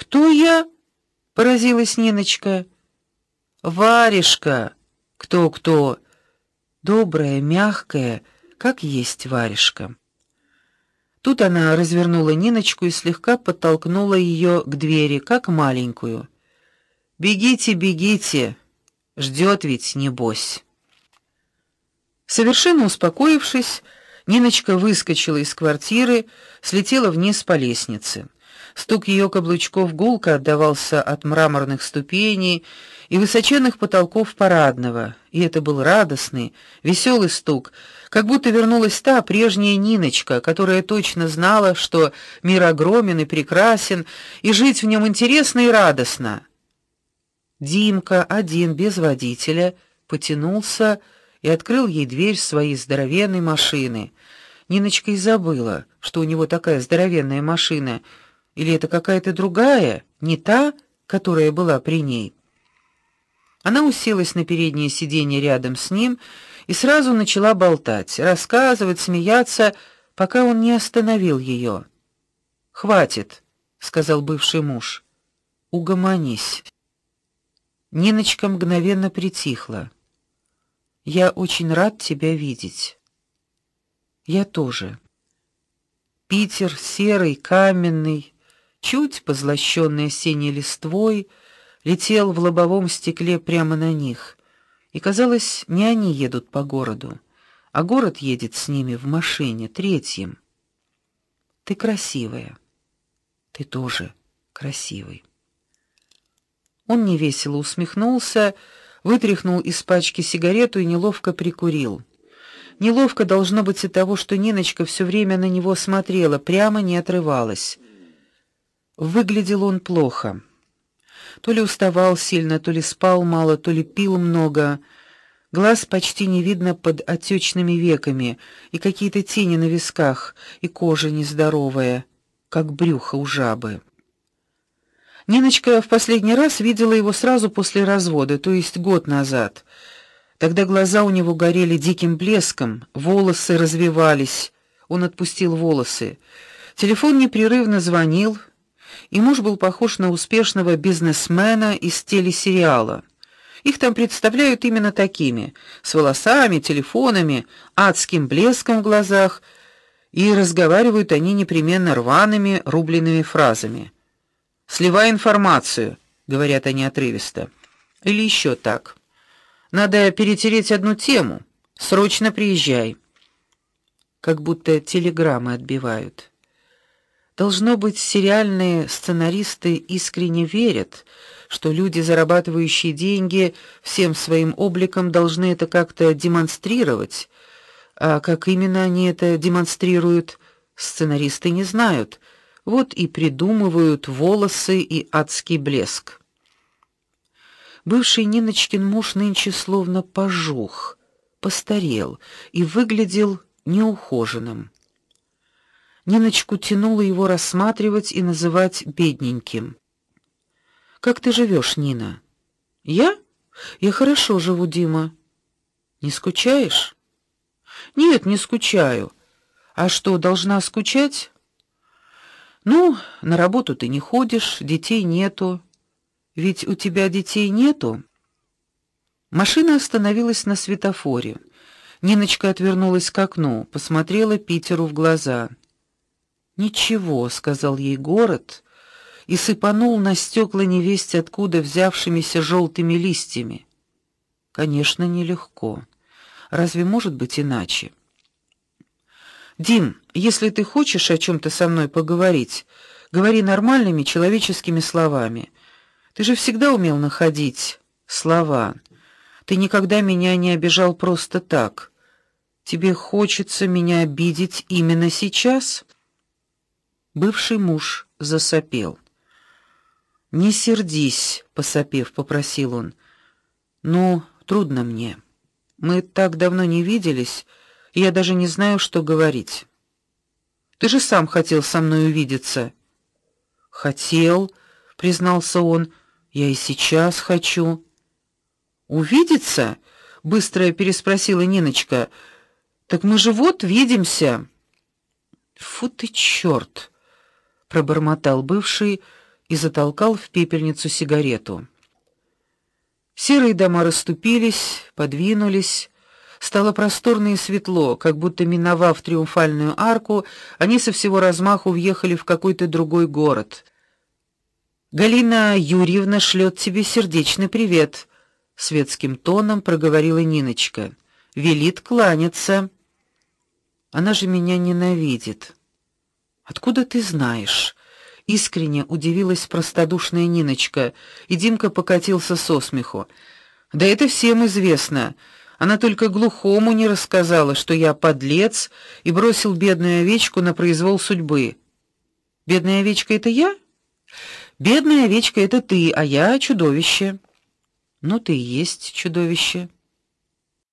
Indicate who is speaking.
Speaker 1: Кто я? поразилась Ниночка. Варежка. Кто-кто? Добрая, мягкая, как есть варежка. Тут она развернула Ниночку и слегка подтолкнула ее к двери, как маленькую. Бегите, бегите. ждет ведь небось. Совершенно успокоившись, Ниночка выскочила из квартиры, слетела вниз по лестнице. Стук ее каблучков гулко отдавался от мраморных ступеней и высоченных потолков парадного, и это был радостный, веселый стук, как будто вернулась та прежняя Ниночка, которая точно знала, что мир огромен и прекрасен, и жить в нем интересно и радостно. Димка, один без водителя, потянулся и открыл ей дверь своей здоровенной машины. Ниночка и забыла, что у него такая здоровенная машина, или это какая-то другая, не та, которая была при ней. Она уселась на переднее сиденье рядом с ним и сразу начала болтать, рассказывать, смеяться, пока он не остановил ее. "Хватит", сказал бывший муж. "Угомонись". Ниночка мгновенно притихла. Я очень рад тебя видеть. Я тоже. Питер серый, каменный, чуть позлощенный осенней листвой, летел в лобовом стекле прямо на них. И казалось, не они едут по городу, а город едет с ними в машине третьим. Ты красивая. Ты тоже красивый. Он невесело усмехнулся вытряхнул из пачки сигарету и неловко прикурил. Неловко должно быть от того, что Ниночка все время на него смотрела, прямо не отрывалась. Выглядел он плохо. То ли уставал сильно, то ли спал мало, то ли пил много. Глаз почти не видно под отечными веками, и какие-то тени на висках, и кожа нездоровая, как брюхо у жабы. Ниночка в последний раз видела его сразу после развода, то есть год назад. Тогда глаза у него горели диким блеском, волосы развивались. Он отпустил волосы. Телефон непрерывно звонил, и муж был похож на успешного бизнесмена из телесериала. Их там представляют именно такими, с волосами, телефонами, адским блеском в глазах, и разговаривают они непременно рваными, рубленными фразами. Сливай информацию, говорят они отрывисто. Или еще так. Надо перетереть одну тему. Срочно приезжай. Как будто телеграммы отбивают. Должно быть, сериальные сценаристы искренне верят, что люди, зарабатывающие деньги, всем своим обликом должны это как-то демонстрировать. А как именно они это демонстрируют, сценаристы не знают вот и придумывают волосы и адский блеск. Бывший Ниночкин муж нынче словно пожух, постарел и выглядел неухоженным. Ниночку тянуло его рассматривать и называть бедненьким. Как ты живешь, Нина? Я? Я хорошо живу, Дима. Не скучаешь? Нет, не скучаю. А что, должна скучать? Ну, на работу ты не ходишь, детей нету. Ведь у тебя детей нету. Машина остановилась на светофоре. Ниночка отвернулась к окну, посмотрела Питеру в глаза. "Ничего", сказал ей город и сыпанул на стекла невесть откуда взявшимися желтыми листьями. Конечно, нелегко. Разве может быть иначе? Дим, если ты хочешь о чем то со мной поговорить, говори нормальными человеческими словами. Ты же всегда умел находить слова. Ты никогда меня не обижал просто так. Тебе хочется меня обидеть именно сейчас? Бывший муж засопел. Не сердись, посопев, попросил он. Ну, трудно мне. Мы так давно не виделись, я даже не знаю, что говорить. Ты же сам хотел со мной увидеться. Хотел, признался он. Я и сейчас хочу. Увидеться? быстро переспросила Ниночка. Так мы же вот видимся. Фу ты чёрт, пробормотал бывший и затолкал в пепельницу сигарету. Серые дома расступились, подвинулись, стало просторно и светло, как будто миновав триумфальную арку, они со всего размаху въехали в какой-то другой город. Галина Юрьевна шлет тебе сердечный привет, светским тоном проговорила Ниночка. Велит кланяться. Она же меня ненавидит. Откуда ты знаешь? Искренне удивилась простодушная Ниночка, и Димка покатился со смеху. Да это всем известно. Она только глухому не рассказала, что я подлец и бросил бедную овечку на произвол судьбы. Бедная овечка это я? Бедная овечка это ты, а я чудовище. Ну ты и есть чудовище.